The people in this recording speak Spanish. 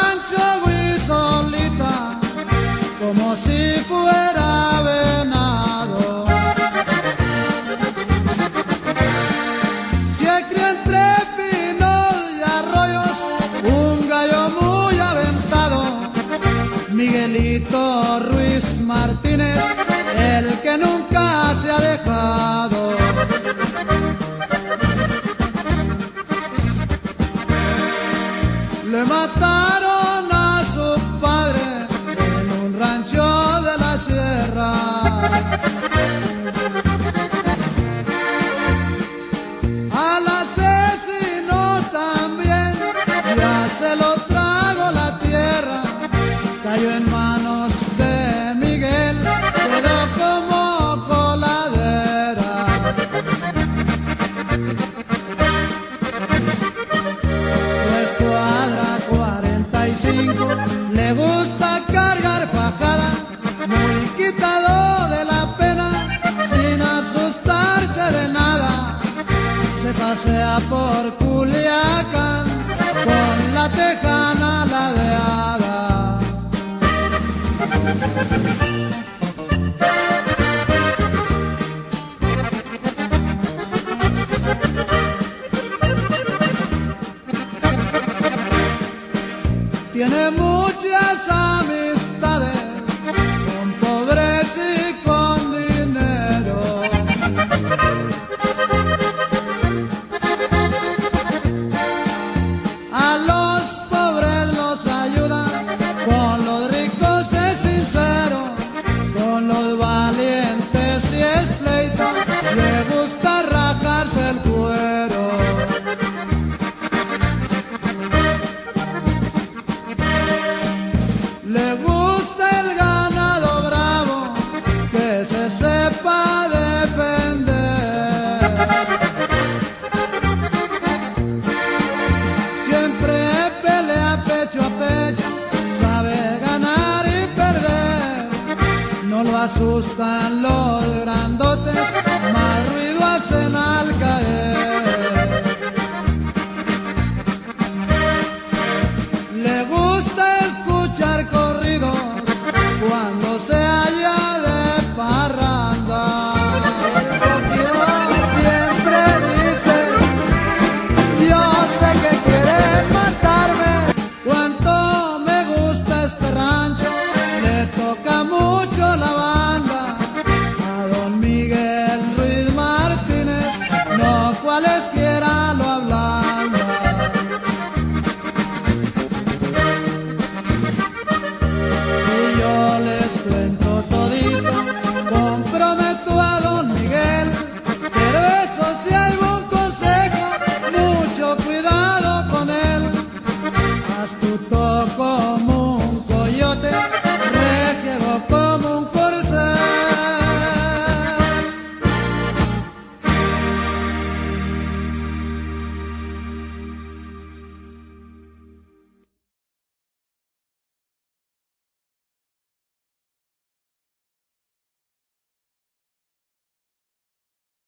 rancho solita como si fuera venado. Se entre pinos y arroyos un gallo muy aventado, Miguelito Ruiz Martínez, el que nunca se ha dejado. Mataron a su padre en un rancho de la sierra. Al asesino también ya se lo trago la tierra. Cayó en 45 le gusta cargar fajada, muy quitado de la pena, sin asustarse de nada. Se pasea por Culiacán Tiene muchas amistades Lo asustan los grandotes, más ruido hacen al caer. Le gusta escuchar corridos cuando se halla de parranda. Siempre dice, yo sé que quieren matarme. Cuánto me gusta este rancho, le toca mucho no cualesquiera